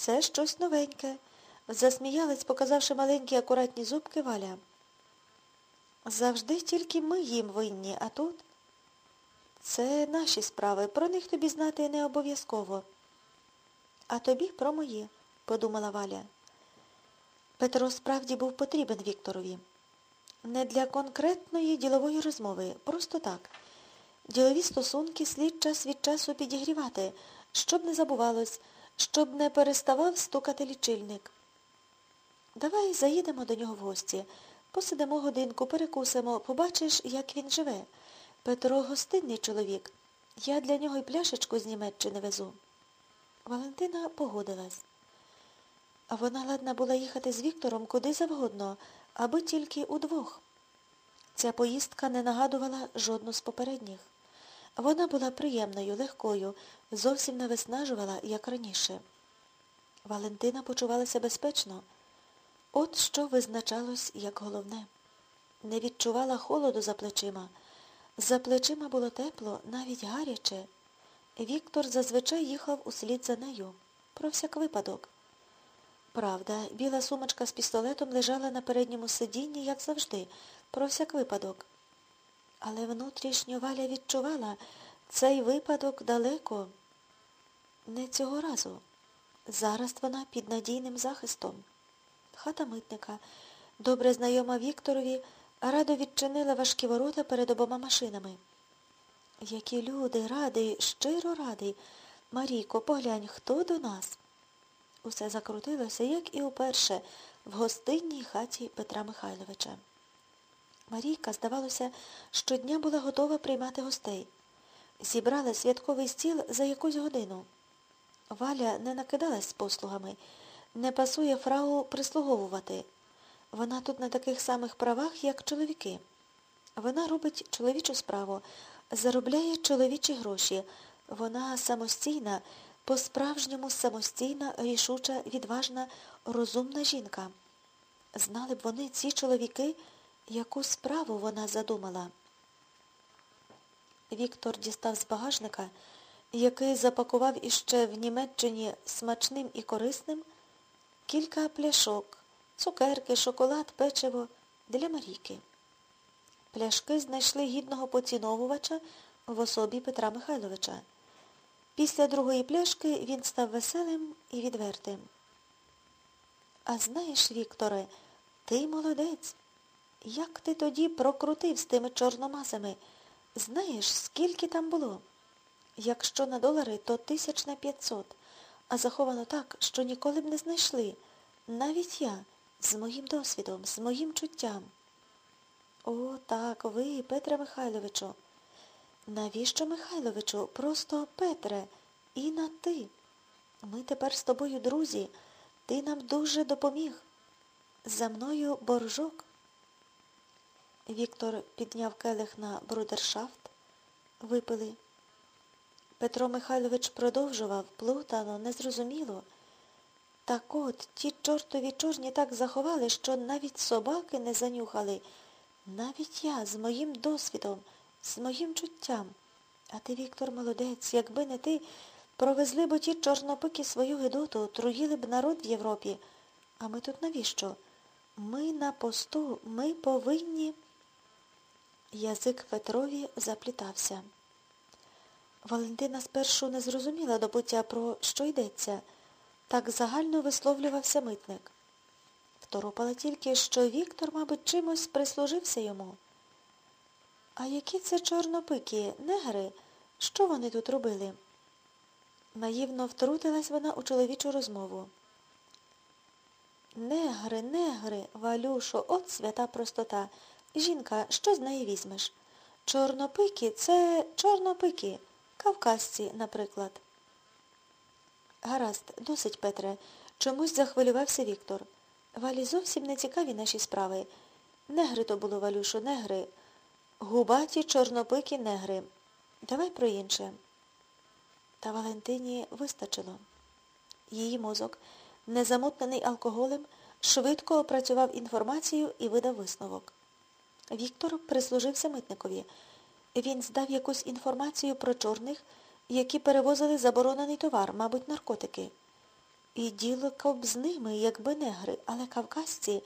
Це щось новеньке. Засміялась, показавши маленькі акуратні зубки Валя. Завжди тільки ми їм винні, а тут це наші справи, про них тобі знати не обов'язково. А тобі про мої, подумала Валя. Петро справді був потрібен Вікторові. Не для конкретної ділової розмови, просто так. Ділові стосунки слід час від часу підігрівати, щоб не забувалось, щоб не переставав стукати лічильник. Давай заїдемо до нього в гості, посидимо годинку, перекусимо, побачиш, як він живе. Петро гостинний чоловік. Я для нього й пляшечку з Німеччини везу. Валентина погодилась. А вона ладна була їхати з Віктором куди завгодно, аби тільки удвох. Ця поїздка не нагадувала жодну з попередніх. Вона була приємною, легкою, зовсім не виснажувала, як раніше. Валентина почувалася безпечно. От що визначалось як головне. Не відчувала холоду за плечима. За плечима було тепло, навіть гаряче. Віктор зазвичай їхав услід за нею. Про всяк випадок. Правда, біла сумочка з пістолетом лежала на передньому сидінні, як завжди, про всяк випадок. Але внутрішньо Валя відчувала, цей випадок далеко. Не цього разу. Зараз вона під надійним захистом. Хата митника, добре знайома Вікторові, радо відчинила важкі ворота перед обома машинами. Які люди, радий, щиро радий. Марійко, поглянь, хто до нас? Усе закрутилося, як і уперше, в гостинній хаті Петра Михайловича. Марійка, здавалося, щодня була готова приймати гостей. Зібрала святковий стіл за якусь годину. Валя не накидалась з послугами, не пасує фрау прислуговувати. Вона тут на таких самих правах, як чоловіки. Вона робить чоловічу справу, заробляє чоловічі гроші. Вона самостійна, по-справжньому самостійна, рішуча, відважна, розумна жінка. Знали б вони, ці чоловіки, яку справу вона задумала. Віктор дістав з багажника, який запакував іще в Німеччині смачним і корисним, кілька пляшок, цукерки, шоколад, печиво для Марійки. Пляшки знайшли гідного поціновувача в особі Петра Михайловича. Після другої пляшки він став веселим і відвертим. А знаєш, Вікторе, ти молодець. Як ти тоді прокрутив з тими чорномазами? Знаєш, скільки там було? Якщо на долари, то тисяч на п'ятсот, а заховано так, що ніколи б не знайшли. Навіть я, з моїм досвідом, з моїм чуттям. О, так, ви, Петре Михайловичу. Навіщо Михайловичу? Просто Петре, і на ти. Ми тепер з тобою друзі. Ти нам дуже допоміг. За мною боржок. Віктор підняв келих на брудершафт. Випили. Петро Михайлович продовжував, плутано, незрозуміло. Так от ті чортові чорні так заховали, що навіть собаки не занюхали. Навіть я з моїм досвідом, з моїм чуттям. А ти, Віктор, молодець, якби не ти, провезли б ті чорнопики свою гидоту, труїли б народ в Європі. А ми тут навіщо? Ми на посту, ми повинні. Язик Петрові заплітався. Валентина спершу не зрозуміла до пуття, про що йдеться. Так загально висловлювався митник. Второпала тільки, що Віктор, мабуть, чимось прислужився йому. А які це чорнопики, негри? Що вони тут робили? Наївно втрутилась вона у чоловічу розмову. Негри, негри, Валюшо, от свята простота. Жінка, що з неї візьмеш? Чорнопики це чорнопики, кавказці, наприклад. Гаразд, досить, Петре. Чомусь захвилювався Віктор. Валі зовсім не цікаві наші справи. Негри то було, Валюшо, негри. Губаті, чорнопики, негри. Давай про інше. Та Валентині вистачило. Її мозок, незамутнений алкоголем, швидко опрацював інформацію і видав висновок. Віктор прислужився митникові. Він здав якусь інформацію про чорних, які перевозили заборонений товар, мабуть, наркотики. І діло б з ними, якби негри, але кавказці